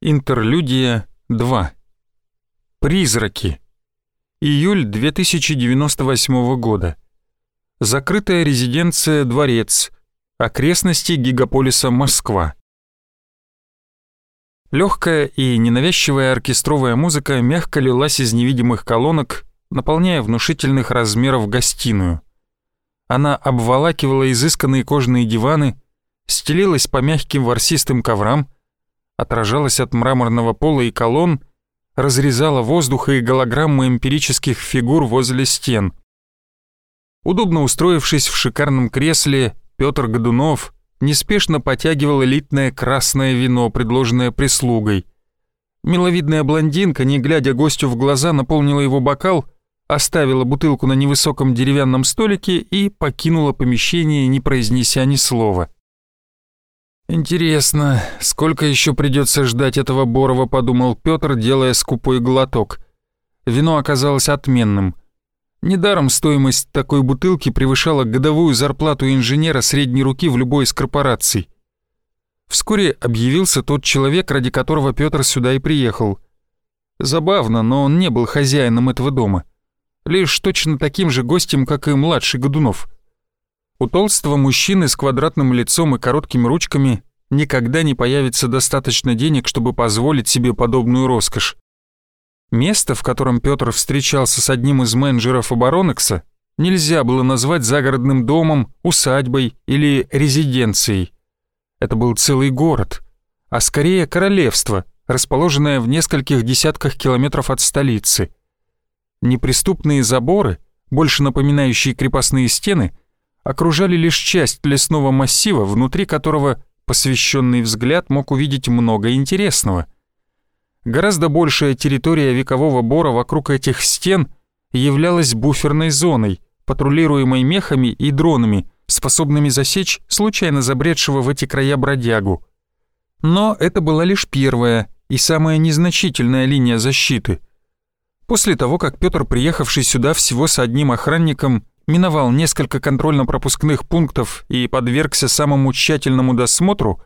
Интерлюдия 2. Призраки. Июль 2098 года. Закрытая резиденция «Дворец». Окрестности гигаполиса Москва. Легкая и ненавязчивая оркестровая музыка мягко лилась из невидимых колонок, наполняя внушительных размеров гостиную. Она обволакивала изысканные кожаные диваны, стелилась по мягким ворсистым коврам, отражалась от мраморного пола и колонн, разрезала воздух и голограммы эмпирических фигур возле стен. Удобно устроившись в шикарном кресле, Петр Годунов неспешно потягивал элитное красное вино, предложенное прислугой. Миловидная блондинка, не глядя гостю в глаза, наполнила его бокал, оставила бутылку на невысоком деревянном столике и покинула помещение, не произнеся ни слова. «Интересно, сколько еще придется ждать этого Борова», — подумал Петр, делая скупой глоток. Вино оказалось отменным. Недаром стоимость такой бутылки превышала годовую зарплату инженера средней руки в любой из корпораций. Вскоре объявился тот человек, ради которого Петр сюда и приехал. Забавно, но он не был хозяином этого дома. Лишь точно таким же гостем, как и младший Годунов — у толстого мужчины с квадратным лицом и короткими ручками никогда не появится достаточно денег, чтобы позволить себе подобную роскошь. Место, в котором Петр встречался с одним из менеджеров оборонекса, нельзя было назвать загородным домом, усадьбой или резиденцией. Это был целый город, а скорее королевство, расположенное в нескольких десятках километров от столицы. Неприступные заборы, больше напоминающие крепостные стены, окружали лишь часть лесного массива, внутри которого посвященный взгляд мог увидеть много интересного. Гораздо большая территория векового бора вокруг этих стен являлась буферной зоной, патрулируемой мехами и дронами, способными засечь случайно забредшего в эти края бродягу. Но это была лишь первая и самая незначительная линия защиты. После того, как Петр, приехавший сюда всего с одним охранником, миновал несколько контрольно-пропускных пунктов и подвергся самому тщательному досмотру,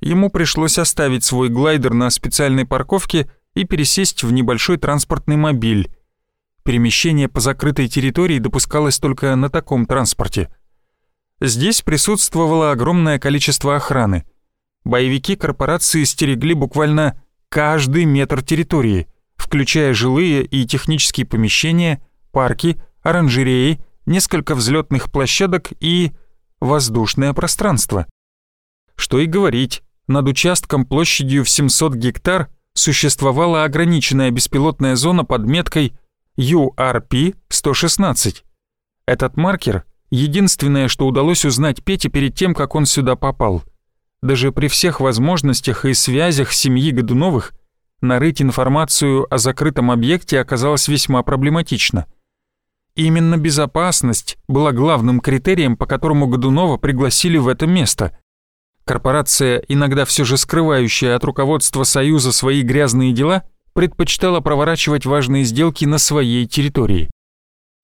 ему пришлось оставить свой глайдер на специальной парковке и пересесть в небольшой транспортный мобиль. Перемещение по закрытой территории допускалось только на таком транспорте. Здесь присутствовало огромное количество охраны. Боевики корпорации стерегли буквально каждый метр территории, включая жилые и технические помещения, парки, оранжереи, несколько взлетных площадок и воздушное пространство. Что и говорить, над участком площадью в 700 гектар существовала ограниченная беспилотная зона под меткой URP-116. Этот маркер — единственное, что удалось узнать Пете перед тем, как он сюда попал. Даже при всех возможностях и связях семьи Годуновых нарыть информацию о закрытом объекте оказалось весьма проблематично — Именно безопасность была главным критерием, по которому Годунова пригласили в это место. Корпорация, иногда все же скрывающая от руководства Союза свои грязные дела, предпочитала проворачивать важные сделки на своей территории.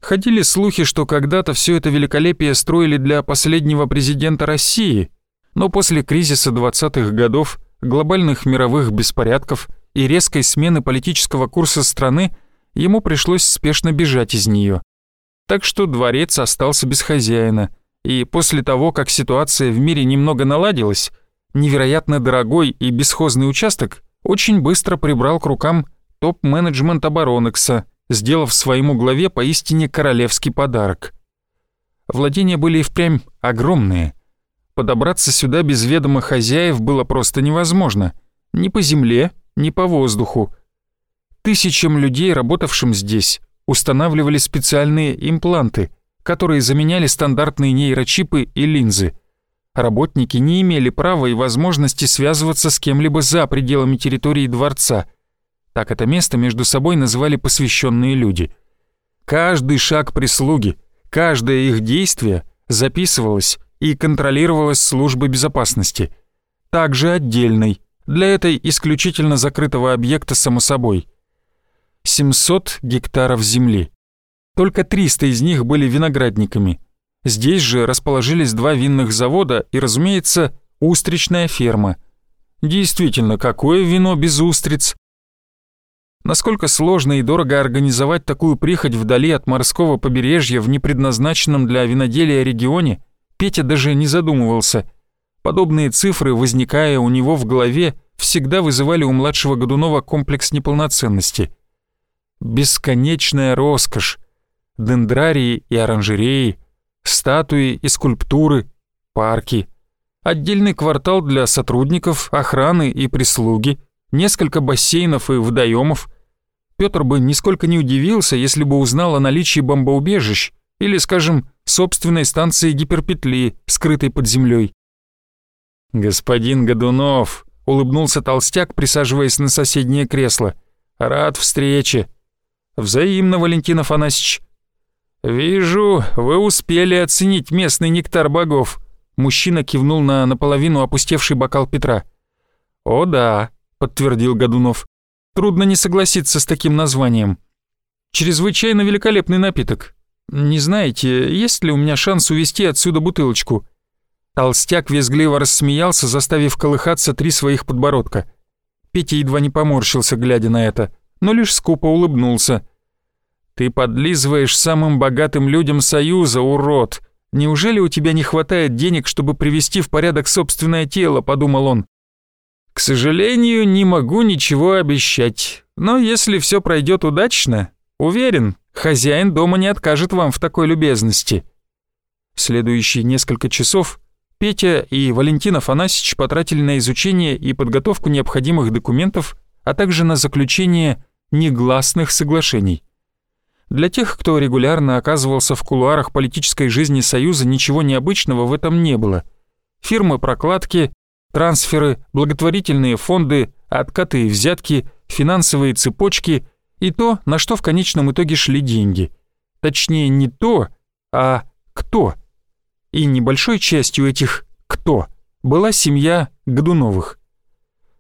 Ходили слухи, что когда-то все это великолепие строили для последнего президента России, но после кризиса 20-х годов, глобальных мировых беспорядков и резкой смены политического курса страны ему пришлось спешно бежать из нее. Так что дворец остался без хозяина, и после того, как ситуация в мире немного наладилась, невероятно дорогой и бесхозный участок очень быстро прибрал к рукам топ-менеджмент Оборонекса, сделав своему главе поистине королевский подарок. Владения были и впрямь огромные. Подобраться сюда без ведома хозяев было просто невозможно. Ни по земле, ни по воздуху. Тысячам людей, работавшим здесь, устанавливали специальные импланты, которые заменяли стандартные нейрочипы и линзы. Работники не имели права и возможности связываться с кем-либо за пределами территории дворца. Так это место между собой называли посвященные люди. Каждый шаг прислуги, каждое их действие записывалось и контролировалось службой безопасности. Также отдельной, для этой исключительно закрытого объекта само собой – 700 гектаров земли. Только 300 из них были виноградниками. Здесь же расположились два винных завода и, разумеется, устричная ферма. Действительно, какое вино без устриц? Насколько сложно и дорого организовать такую прихоть вдали от морского побережья в непредназначенном для виноделия регионе, Петя даже не задумывался. Подобные цифры, возникая у него в голове, всегда вызывали у младшего Годунова комплекс неполноценности. Бесконечная роскошь. Дендрарии и оранжереи, статуи и скульптуры, парки. Отдельный квартал для сотрудников, охраны и прислуги, несколько бассейнов и водоемов. Петр бы нисколько не удивился, если бы узнал о наличии бомбоубежищ или, скажем, собственной станции гиперпетли, скрытой под землей. «Господин Годунов», — улыбнулся толстяк, присаживаясь на соседнее кресло, — «рад встрече». «Взаимно, Валентин Афанасьевич». «Вижу, вы успели оценить местный нектар богов», — мужчина кивнул на наполовину опустевший бокал Петра. «О да», — подтвердил Годунов. «Трудно не согласиться с таким названием. Чрезвычайно великолепный напиток. Не знаете, есть ли у меня шанс увезти отсюда бутылочку?» Толстяк визгливо рассмеялся, заставив колыхаться три своих подбородка. Петя едва не поморщился, глядя на это, но лишь скупо улыбнулся. «Ты подлизываешь самым богатым людям Союза, урод! Неужели у тебя не хватает денег, чтобы привести в порядок собственное тело?» – подумал он. «К сожалению, не могу ничего обещать, но если все пройдет удачно, уверен, хозяин дома не откажет вам в такой любезности». Следующие несколько часов Петя и Валентин Афанасьевич потратили на изучение и подготовку необходимых документов, а также на заключение негласных соглашений. Для тех, кто регулярно оказывался в кулуарах политической жизни Союза, ничего необычного в этом не было. Фирмы прокладки, трансферы, благотворительные фонды, откаты и взятки, финансовые цепочки и то, на что в конечном итоге шли деньги. Точнее, не то, а кто – и небольшой частью этих «кто» была семья Годуновых.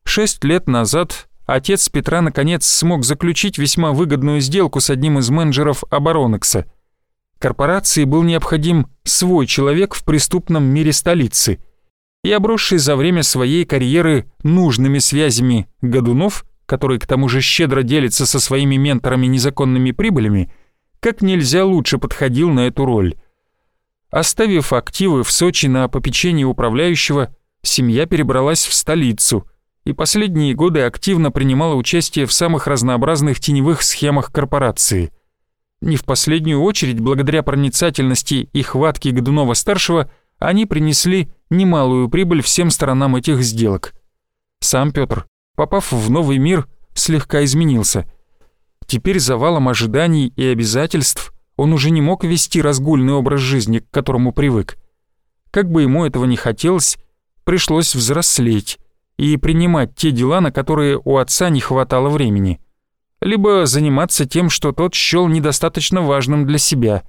Шесть лет назад отец Петра наконец смог заключить весьма выгодную сделку с одним из менеджеров Оборонекса. Корпорации был необходим свой человек в преступном мире столицы, и обросший за время своей карьеры нужными связями Годунов, который к тому же щедро делится со своими менторами незаконными прибылями, как нельзя лучше подходил на эту роль. Оставив активы в Сочи на попечении управляющего, семья перебралась в столицу и последние годы активно принимала участие в самых разнообразных теневых схемах корпорации. Не в последнюю очередь, благодаря проницательности и хватке Годунова-старшего, они принесли немалую прибыль всем сторонам этих сделок. Сам Петр, попав в новый мир, слегка изменился. Теперь завалом ожиданий и обязательств он уже не мог вести разгульный образ жизни, к которому привык. Как бы ему этого не хотелось, пришлось взрослеть и принимать те дела, на которые у отца не хватало времени. Либо заниматься тем, что тот счел недостаточно важным для себя.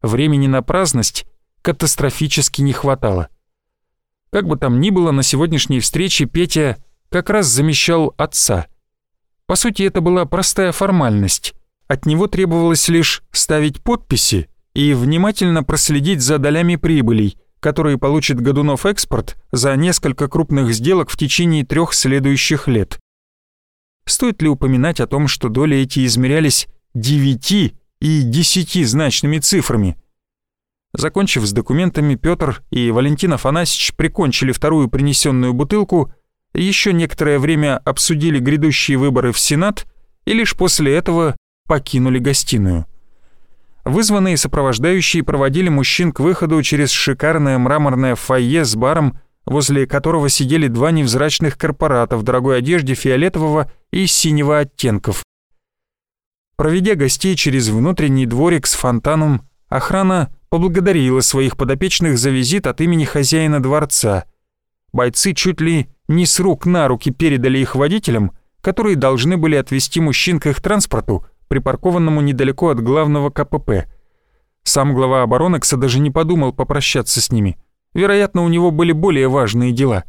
Времени на праздность катастрофически не хватало. Как бы там ни было, на сегодняшней встрече Петя как раз замещал отца. По сути, это была простая формальность от него требовалось лишь ставить подписи и внимательно проследить за долями прибылей, которые получит Годунов Экспорт за несколько крупных сделок в течение трех следующих лет. Стоит ли упоминать о том, что доли эти измерялись девяти и десятизначными цифрами? Закончив с документами, Петр и Валентин Афанасьевич прикончили вторую принесенную бутылку, еще некоторое время обсудили грядущие выборы в Сенат и лишь после этого покинули гостиную. Вызванные сопровождающие проводили мужчин к выходу через шикарное мраморное фойе с баром, возле которого сидели два невзрачных корпората в дорогой одежде фиолетового и синего оттенков. Проведя гостей через внутренний дворик с фонтаном, охрана поблагодарила своих подопечных за визит от имени хозяина дворца. Бойцы чуть ли не с рук на руки передали их водителям, которые должны были отвезти мужчин к их транспорту, припаркованному недалеко от главного КПП. Сам глава оборонекса даже не подумал попрощаться с ними. Вероятно, у него были более важные дела.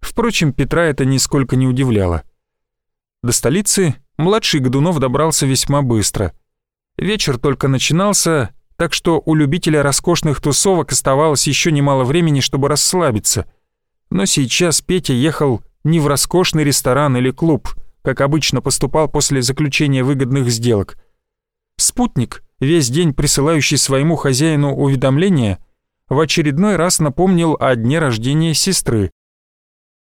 Впрочем, Петра это нисколько не удивляло. До столицы младший Годунов добрался весьма быстро. Вечер только начинался, так что у любителя роскошных тусовок оставалось еще немало времени, чтобы расслабиться. Но сейчас Петя ехал не в роскошный ресторан или клуб, как обычно поступал после заключения выгодных сделок. Спутник, весь день присылающий своему хозяину уведомления, в очередной раз напомнил о дне рождения сестры.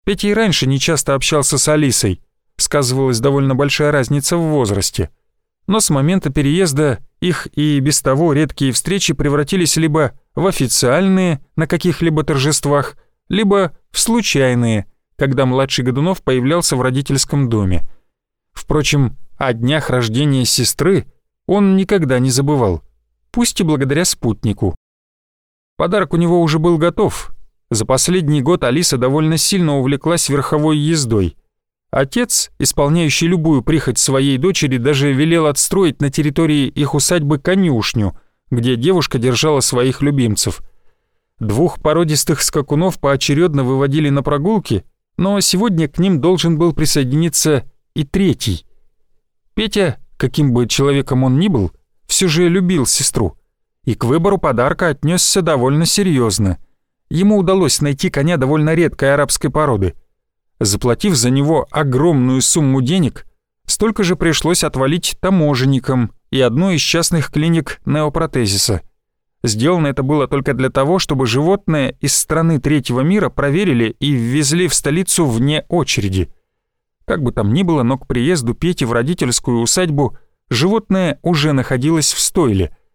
Петя и раньше нечасто общался с Алисой, сказывалась довольно большая разница в возрасте. Но с момента переезда их и без того редкие встречи превратились либо в официальные на каких-либо торжествах, либо в случайные, когда младший Годунов появлялся в родительском доме. Впрочем, о днях рождения сестры он никогда не забывал, пусть и благодаря спутнику. Подарок у него уже был готов. За последний год Алиса довольно сильно увлеклась верховой ездой. Отец, исполняющий любую прихоть своей дочери, даже велел отстроить на территории их усадьбы конюшню, где девушка держала своих любимцев. Двух породистых скакунов поочередно выводили на прогулки, но сегодня к ним должен был присоединиться и третий. Петя, каким бы человеком он ни был, все же любил сестру и к выбору подарка отнесся довольно серьезно. Ему удалось найти коня довольно редкой арабской породы. Заплатив за него огромную сумму денег, столько же пришлось отвалить таможенникам и одной из частных клиник неопротезиса. Сделано это было только для того, чтобы животное из страны третьего мира проверили и ввезли в столицу вне очереди. Как бы там ни было, но к приезду Пети в родительскую усадьбу животное уже находилось в стойле –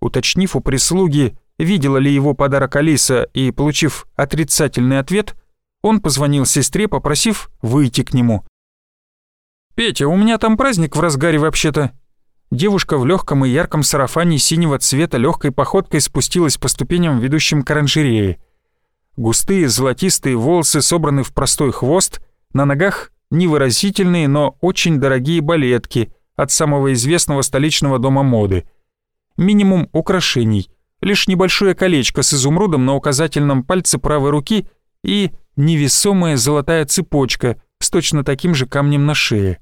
Уточнив у прислуги, видела ли его подарок Алиса и получив отрицательный ответ, он позвонил сестре, попросив выйти к нему. «Петя, у меня там праздник в разгаре вообще-то». Девушка в легком и ярком сарафане синего цвета легкой походкой спустилась по ступеням, ведущим к оранжерее. Густые золотистые волосы собраны в простой хвост, на ногах невыразительные, но очень дорогие балетки от самого известного столичного дома моды – минимум украшений, лишь небольшое колечко с изумрудом на указательном пальце правой руки и невесомая золотая цепочка с точно таким же камнем на шее.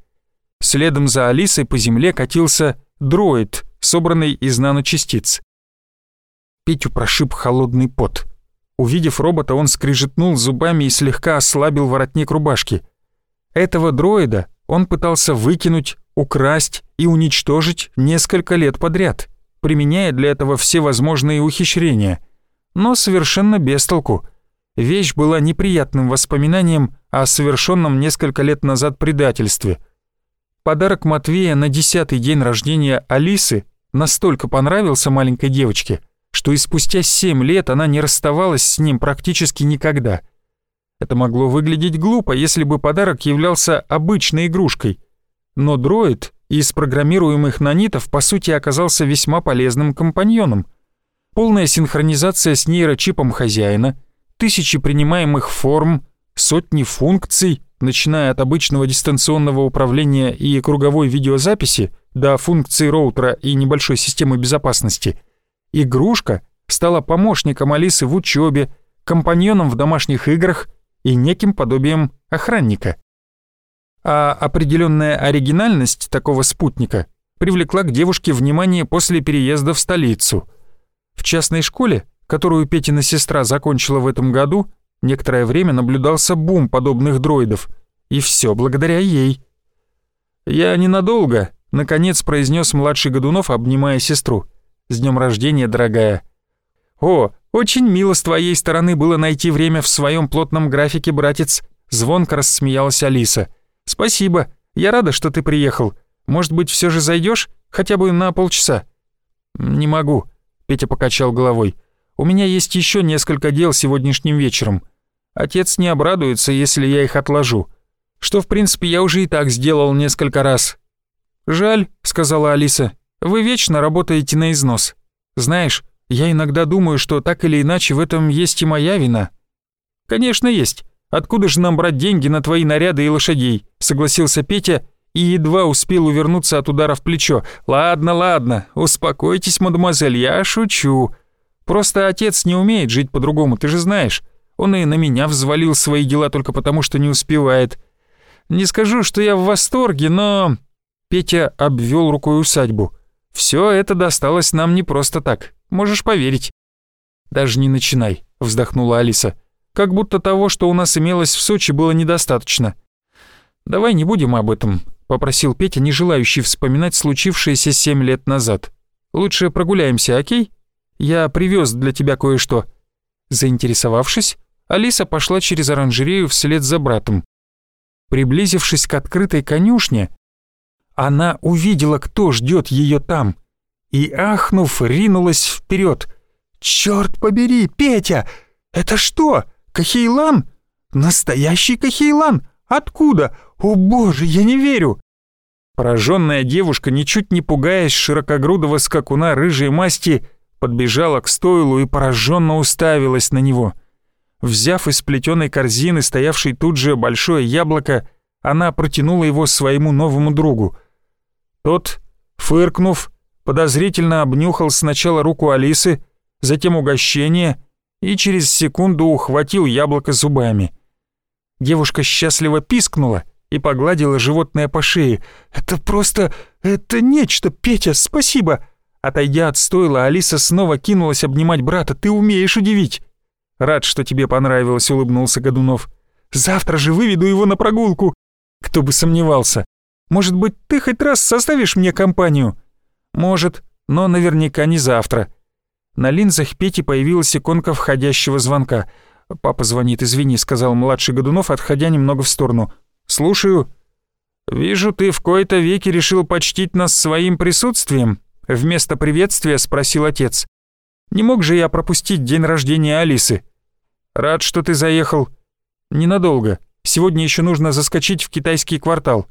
Следом за Алисой по земле катился дроид, собранный из наночастиц. Петю прошиб холодный пот. Увидев робота, он скрижетнул зубами и слегка ослабил воротник рубашки. Этого дроида он пытался выкинуть, украсть и уничтожить несколько лет подряд — применяя для этого все возможные ухищрения, но совершенно без толку. Вещь была неприятным воспоминанием о совершенном несколько лет назад предательстве. Подарок Матвея на десятый день рождения Алисы настолько понравился маленькой девочке, что и спустя семь лет она не расставалась с ним практически никогда. Это могло выглядеть глупо, если бы подарок являлся обычной игрушкой. Но дроид из программируемых нанитов по сути оказался весьма полезным компаньоном. Полная синхронизация с нейрочипом хозяина, тысячи принимаемых форм, сотни функций, начиная от обычного дистанционного управления и круговой видеозаписи до функций роутера и небольшой системы безопасности. Игрушка стала помощником Алисы в учебе, компаньоном в домашних играх и неким подобием охранника а определенная оригинальность такого спутника привлекла к девушке внимание после переезда в столицу. В частной школе, которую Петина сестра закончила в этом году, некоторое время наблюдался бум подобных дроидов, и все благодаря ей. «Я ненадолго», — наконец произнес младший Годунов, обнимая сестру. «С днем рождения, дорогая». «О, очень мило с твоей стороны было найти время в своем плотном графике, братец», — звонко рассмеялась Алиса. «Спасибо. Я рада, что ты приехал. Может быть, все же зайдешь? Хотя бы на полчаса?» «Не могу», — Петя покачал головой. «У меня есть еще несколько дел сегодняшним вечером. Отец не обрадуется, если я их отложу. Что, в принципе, я уже и так сделал несколько раз». «Жаль», — сказала Алиса. «Вы вечно работаете на износ. Знаешь, я иногда думаю, что так или иначе в этом есть и моя вина». «Конечно, есть. Откуда же нам брать деньги на твои наряды и лошадей?» — согласился Петя и едва успел увернуться от удара в плечо. «Ладно, ладно, успокойтесь, мадемуазель, я шучу. Просто отец не умеет жить по-другому, ты же знаешь. Он и на меня взвалил свои дела только потому, что не успевает. Не скажу, что я в восторге, но...» Петя обвел рукой усадьбу. «Все это досталось нам не просто так, можешь поверить». «Даже не начинай», — вздохнула Алиса. Как будто того, что у нас имелось в Сочи, было недостаточно. Давай не будем об этом, попросил Петя, не желающий вспоминать случившееся семь лет назад. Лучше прогуляемся, окей? Я привез для тебя кое-что. Заинтересовавшись, Алиса пошла через оранжерею вслед за братом. Приблизившись к открытой конюшне, она увидела, кто ждет ее там, и, ахнув, ринулась вперед. «Черт побери, Петя! Это что, Кахейлан? Настоящий Кахейлан? Откуда? О боже, я не верю!» Пораженная девушка, ничуть не пугаясь широкогрудого скакуна рыжей масти, подбежала к стойлу и пораженно уставилась на него. Взяв из плетеной корзины, стоявшей тут же большое яблоко, она протянула его своему новому другу. Тот, фыркнув, подозрительно обнюхал сначала руку Алисы, затем угощение и через секунду ухватил яблоко зубами. Девушка счастливо пискнула и погладила животное по шее. «Это просто... это нечто, Петя, спасибо!» Отойдя от стойла, Алиса снова кинулась обнимать брата. «Ты умеешь удивить!» «Рад, что тебе понравилось», — улыбнулся Годунов. «Завтра же выведу его на прогулку!» «Кто бы сомневался!» Может быть, ты хоть раз составишь мне компанию?» «Может, но наверняка не завтра». На линзах Пети появилась иконка входящего звонка. «Папа звонит, извини», — сказал младший Годунов, отходя немного в сторону. «Слушаю». «Вижу, ты в кои-то веки решил почтить нас своим присутствием?» Вместо приветствия спросил отец. «Не мог же я пропустить день рождения Алисы?» «Рад, что ты заехал». «Ненадолго. Сегодня еще нужно заскочить в китайский квартал».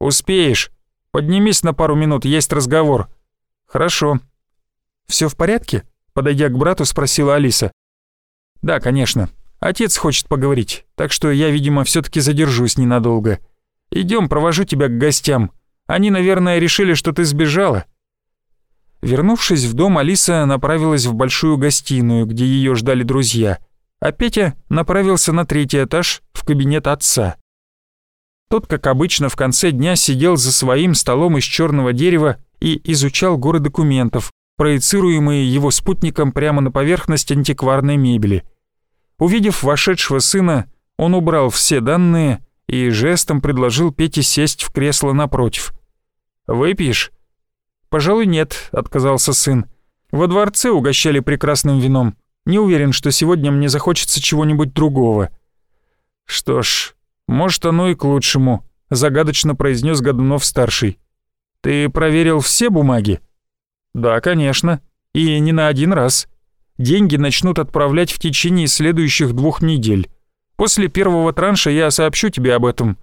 «Успеешь. Поднимись на пару минут, есть разговор». «Хорошо». «Всё в порядке?» Подойдя к брату, спросила Алиса. «Да, конечно. Отец хочет поговорить, так что я, видимо, всё таки задержусь ненадолго. Идём, провожу тебя к гостям. Они, наверное, решили, что ты сбежала». Вернувшись в дом, Алиса направилась в большую гостиную, где её ждали друзья, а Петя направился на третий этаж в кабинет отца. Тот, как обычно, в конце дня сидел за своим столом из черного дерева и изучал горы документов, проецируемые его спутником прямо на поверхность антикварной мебели. Увидев вошедшего сына, он убрал все данные и жестом предложил Пете сесть в кресло напротив. «Выпьешь?» «Пожалуй, нет», — отказался сын. «Во дворце угощали прекрасным вином. Не уверен, что сегодня мне захочется чего-нибудь другого». «Что ж, «Может, оно и к лучшему», — загадочно произнес Годунов-старший. «Ты проверил все бумаги?» «Да, конечно. И не на один раз. Деньги начнут отправлять в течение следующих двух недель. После первого транша я сообщу тебе об этом.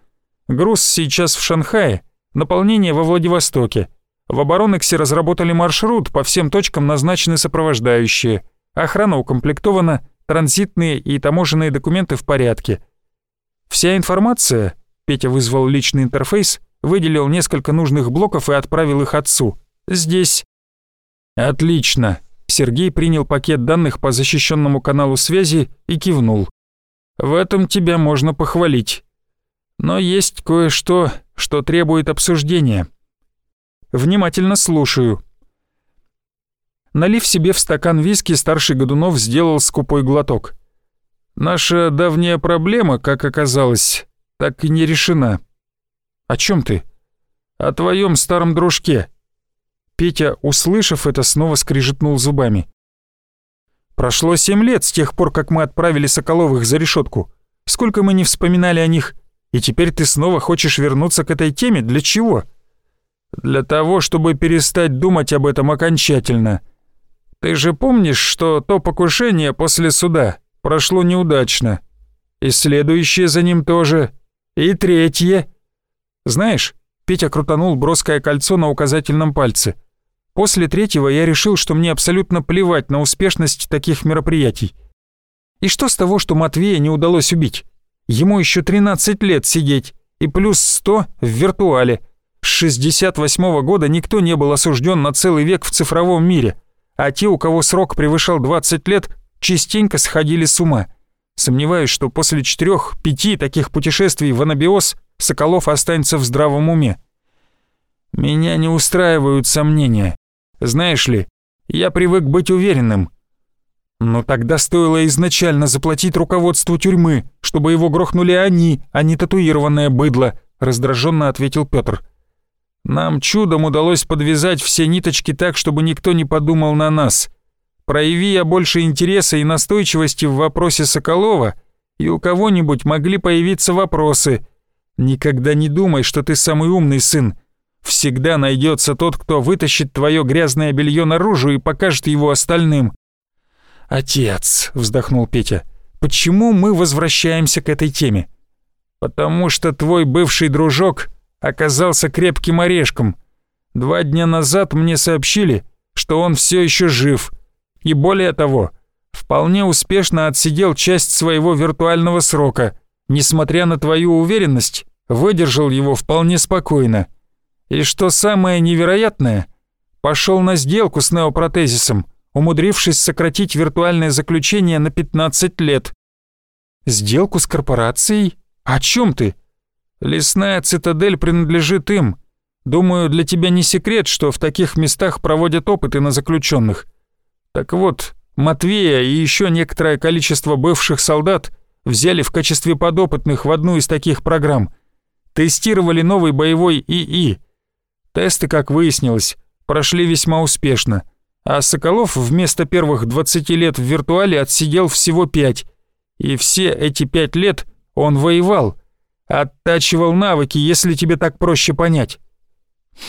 Груз сейчас в Шанхае, наполнение во Владивостоке. В оборонексе разработали маршрут, по всем точкам назначены сопровождающие. Охрана укомплектована, транзитные и таможенные документы в порядке». Вся информация, Петя вызвал личный интерфейс, выделил несколько нужных блоков и отправил их отцу. Здесь. Отлично. Сергей принял пакет данных по защищенному каналу связи и кивнул. В этом тебя можно похвалить. Но есть кое-что, что требует обсуждения. Внимательно слушаю. Налив себе в стакан виски, старший Годунов сделал скупой глоток. Наша давняя проблема, как оказалось, так и не решена. О чем ты? О твоем старом дружке. Петя, услышав это, снова скрижетнул зубами. Прошло семь лет с тех пор, как мы отправили Соколовых за решетку. Сколько мы не вспоминали о них, и теперь ты снова хочешь вернуться к этой теме? Для чего? Для того, чтобы перестать думать об этом окончательно. Ты же помнишь, что то покушение после суда прошло неудачно. И следующее за ним тоже. И третье. Знаешь, Петя крутанул броское кольцо на указательном пальце. После третьего я решил, что мне абсолютно плевать на успешность таких мероприятий. И что с того, что Матвея не удалось убить? Ему еще 13 лет сидеть, и плюс 100 в виртуале. С 68 -го года никто не был осужден на целый век в цифровом мире, а те, у кого срок превышал 20 лет, частенько сходили с ума. Сомневаюсь, что после четырех-пяти таких путешествий в анабиоз Соколов останется в здравом уме. Меня не устраивают сомнения. Знаешь ли, я привык быть уверенным. Но тогда стоило изначально заплатить руководству тюрьмы, чтобы его грохнули они, а не татуированное быдло, раздраженно ответил Петр. Нам чудом удалось подвязать все ниточки так, чтобы никто не подумал на нас. Прояви я больше интереса и настойчивости в вопросе Соколова, и у кого-нибудь могли появиться вопросы. Никогда не думай, что ты самый умный сын. Всегда найдется тот, кто вытащит твое грязное белье наружу и покажет его остальным. «Отец», — вздохнул Петя, — «почему мы возвращаемся к этой теме?» «Потому что твой бывший дружок оказался крепким орешком. Два дня назад мне сообщили, что он все еще жив, и более того, вполне успешно отсидел часть своего виртуального срока, несмотря на твою уверенность, выдержал его вполне спокойно. И что самое невероятное, пошел на сделку с неопротезисом, умудрившись сократить виртуальное заключение на 15 лет. Сделку с корпорацией? О чем ты? Лесная цитадель принадлежит им. Думаю, для тебя не секрет, что в таких местах проводят опыты на заключенных. Так вот, Матвея и еще некоторое количество бывших солдат взяли в качестве подопытных в одну из таких программ. Тестировали новый боевой ИИ. Тесты, как выяснилось, прошли весьма успешно. А Соколов вместо первых 20 лет в виртуале отсидел всего 5. И все эти 5 лет он воевал. Оттачивал навыки, если тебе так проще понять.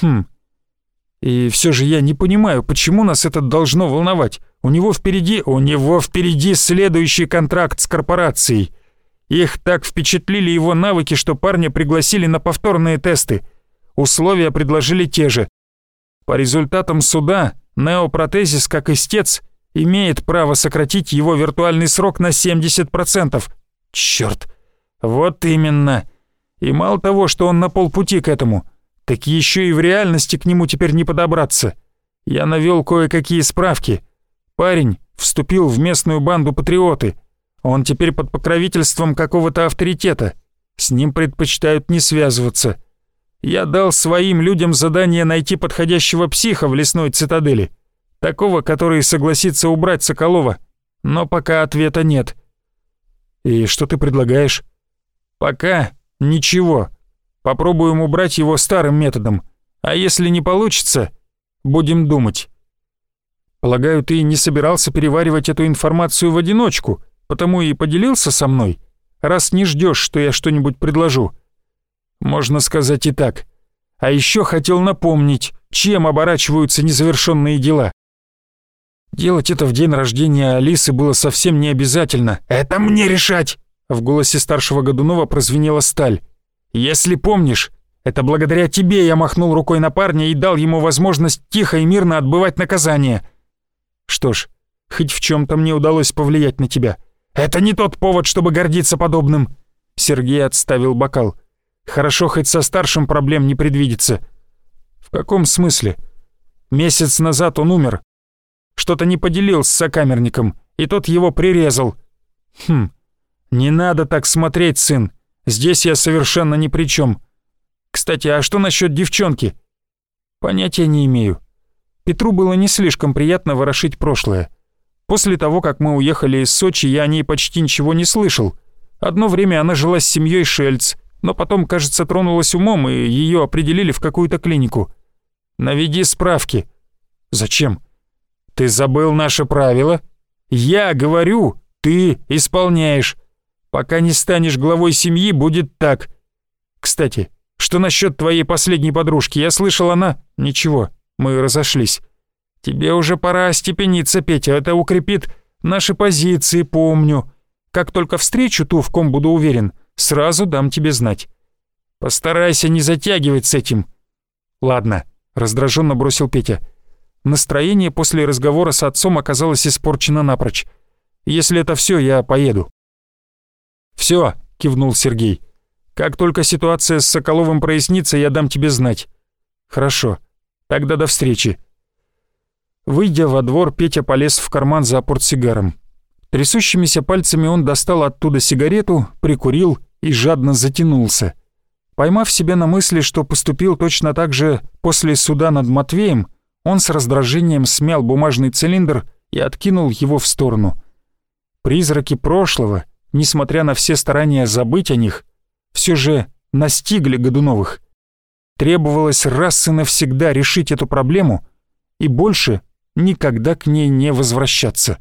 Хм, и все же я не понимаю, почему нас это должно волновать. У него впереди, у него впереди следующий контракт с корпорацией. Их так впечатлили его навыки, что парня пригласили на повторные тесты. Условия предложили те же. По результатам суда неопротезис, как истец, имеет право сократить его виртуальный срок на 70%. Черт, вот именно. И мало того, что он на полпути к этому – так еще и в реальности к нему теперь не подобраться. Я навел кое-какие справки. Парень вступил в местную банду патриоты. Он теперь под покровительством какого-то авторитета. С ним предпочитают не связываться. Я дал своим людям задание найти подходящего психа в лесной цитадели. Такого, который согласится убрать Соколова. Но пока ответа нет. И что ты предлагаешь? Пока ничего. Попробуем убрать его старым методом. А если не получится, будем думать. Полагаю, ты не собирался переваривать эту информацию в одиночку, потому и поделился со мной, раз не ждешь, что я что-нибудь предложу. Можно сказать и так. А еще хотел напомнить, чем оборачиваются незавершенные дела. Делать это в день рождения Алисы было совсем не обязательно. «Это мне решать!» В голосе старшего Годунова прозвенела сталь. Если помнишь, это благодаря тебе я махнул рукой на парня и дал ему возможность тихо и мирно отбывать наказание. Что ж, хоть в чем-то мне удалось повлиять на тебя. Это не тот повод, чтобы гордиться подобным. Сергей отставил бокал. Хорошо, хоть со старшим проблем не предвидится. В каком смысле? Месяц назад он умер. Что-то не поделил с сокамерником, и тот его прирезал. Хм, не надо так смотреть, сын. Здесь я совершенно ни при чем. Кстати, а что насчет девчонки? Понятия не имею. Петру было не слишком приятно ворошить прошлое. После того, как мы уехали из Сочи, я о ней почти ничего не слышал. Одно время она жила с семьей Шельц, но потом, кажется, тронулась умом, и ее определили в какую-то клинику. Наведи справки. Зачем? Ты забыл наше правило? Я говорю, ты исполняешь. Пока не станешь главой семьи, будет так. Кстати, что насчет твоей последней подружки? Я слышал, она... Ничего, мы разошлись. Тебе уже пора остепениться, Петя, это укрепит наши позиции, помню. Как только встречу ту, в ком буду уверен, сразу дам тебе знать. Постарайся не затягивать с этим. Ладно, раздраженно бросил Петя. Настроение после разговора с отцом оказалось испорчено напрочь. Если это все, я поеду. «Все», — кивнул Сергей. «Как только ситуация с Соколовым прояснится, я дам тебе знать». «Хорошо. Тогда до встречи». Выйдя во двор, Петя полез в карман за портсигаром. Трясущимися пальцами он достал оттуда сигарету, прикурил и жадно затянулся. Поймав себя на мысли, что поступил точно так же после суда над Матвеем, он с раздражением смял бумажный цилиндр и откинул его в сторону — Призраки прошлого, несмотря на все старания забыть о них, все же настигли Годуновых. Требовалось раз и навсегда решить эту проблему и больше никогда к ней не возвращаться.